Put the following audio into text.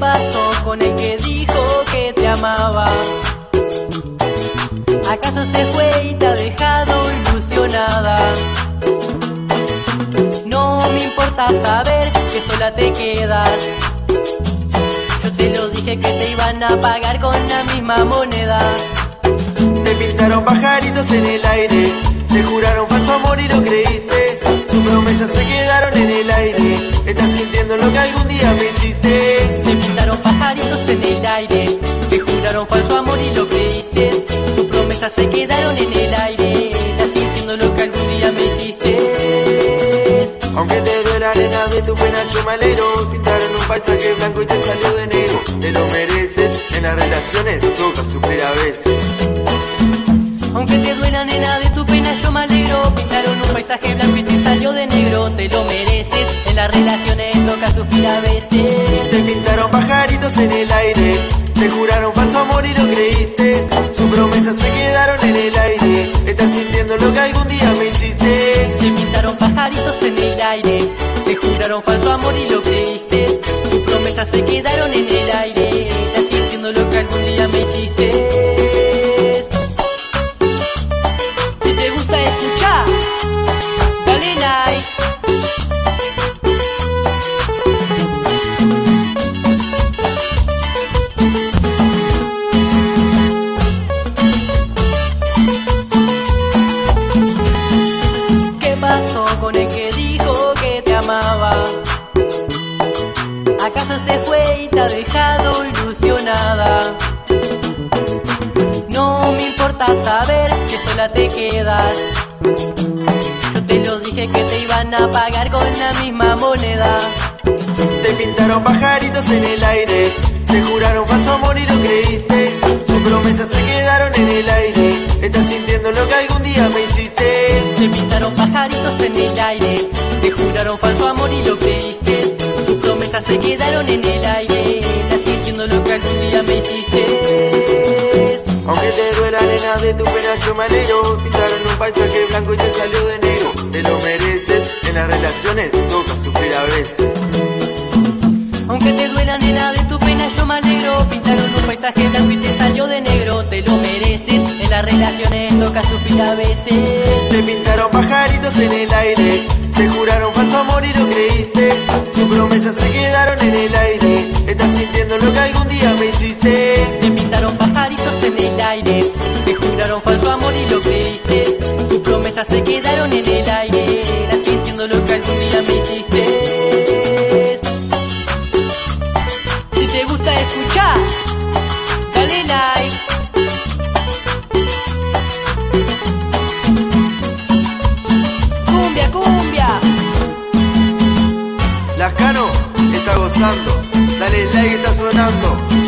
pasó con el que dijo que te amaba? ¿Acaso se fue y te ha dejado ilusionada? No me importa saber que sola te quedas. Yo te lo dije que te iban a pagar con la misma moneda. Te pintaron pajaritos en el aire, te juraron falso amor y lo creíste. Sus promesas se quedaron en el aire. Estás sintiendo lo que algún día me de tu pena, yo me alegro. Pintaron un paisaje blanco y te salió de negro. Te lo mereces. En las relaciones toca sufrir a veces. Aunque te duela nena de tu pena yo me alegro Pintaron un paisaje blanco y te salió de negro Te lo mereces, en las relaciones toca sufrir a veces Te pintaron pajaritos en el aire, te juraron falso amor y lo creíste. Sus promesas se quedaron en el aire. Estás sintiendo lo que algún día me hiciste. Juraron falso amor y lo creíste. Tus promesas se quedaron se fue y te ha dejado ilusionada? No me importa saber que sola te quedas. Yo te lo dije que te iban a pagar con la misma moneda. Te pintaron pajaritos en el aire, te juraron falso amor y lo creíste. Sus promesas se quedaron en el aire. Estás sintiendo lo que algún día me hiciste. Te pintaron pajaritos en el aire, te juraron falso amor y lo creíste. Quedaron en el aire, estás sintiendo lo que algún día me hiciste. Aunque te duela arena de tu pena, yo me alegro. Pintaron un paisaje blanco y te salió de negro. Te lo mereces. En las relaciones toca sufrir a veces. Aunque te duela nena de tu pena yo me alegro Pintaron un paisaje blanco y te salió de negro Te lo mereces, en las relaciones toca sufrir a veces Te pintaron pajaritos en el aire, te juraron falso amor y lo creíste. Promesas se quedaron en el aire. Estás sintiendo lo que algún día me hiciste. Te pintaron pajaritos en el aire Te juraron falso amor y lo creíste Gozando. Dale like, está sonando.